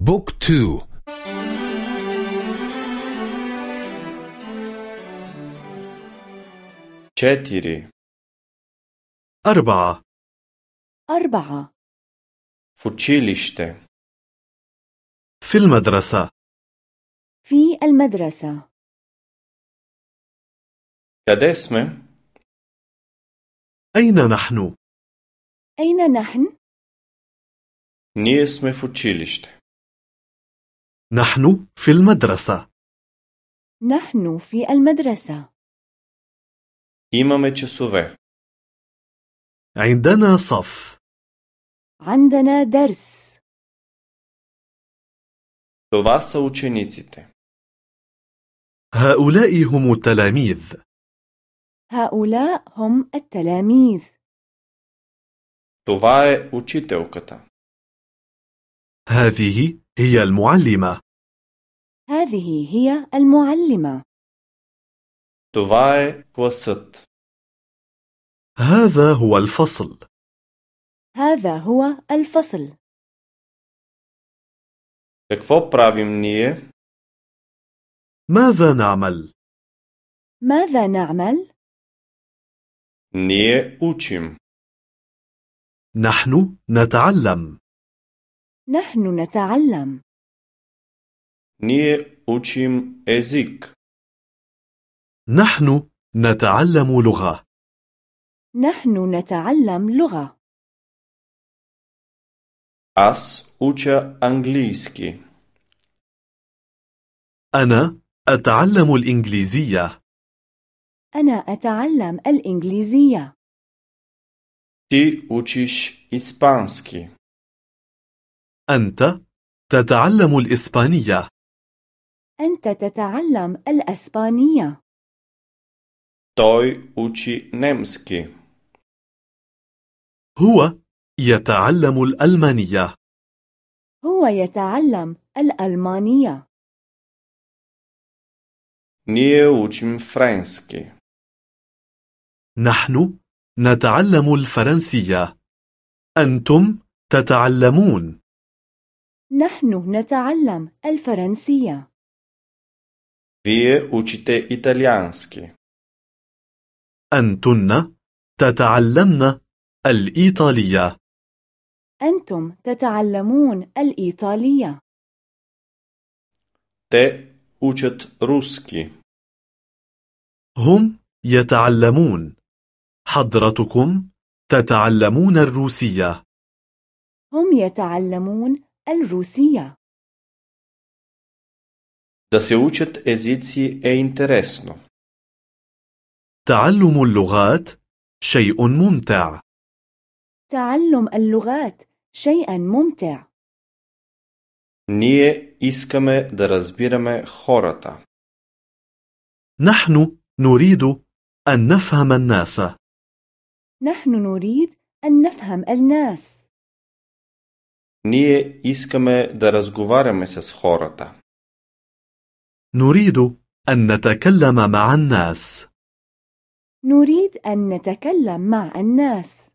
Book two. Четири أربعة. أربعة. В училището في المدرسة. في المدرسة. Къде أين نحن؟ أين نحن؟ ني فوتشيليشتي نحن في المدرسة نحن في المدرسة имаме часове عندنا صف عندنا درس това са учениците هؤلاء هم التلاميذ هؤلاء هم التلاميذ това е учителката هذه هي المعلمة هذه هي المعلمة това е класът هذا هو الفصل هذا هو الفصل какво правим ние ماذا نعمل؟ ماذا نعمل؟ ние учим نحن نتعلم نحن نتعلم ние учим език نحن نتعلم لغة نحن نتعلم لغة аз уча английски أنا أتعلم الإنجليزية أنا أتعلم الإنجليزية ти учиш испански أنت تتعلم الإسبانية أنت تتعلم الأسبانية той учи немски هو يتعلم الألمانية هو يتعلم الألمانية ние учим френски نحن نتعلم الفرنسية أنتم تتعلمون نحن نتعلم الفرنسية вие учите италиански أنتن تتعلمن الإيطالية أنتم تتعلمون الإيطالية те учат руски هم يتعلمون حضرتكم تتعلمون الروسية هم يتعلمون الروسية да се учат езици е интересно تعلم اللغات شيء ممتع تعلم اللغات شيئا ممتع ние искаме да разбираме хората نحن نريد أن نفهم الناس نحن نريد أن نفهم الناس ние искаме да разговаряме с хората نريد أن نتكلم مع الناس نريد أن نتكلم مع الناس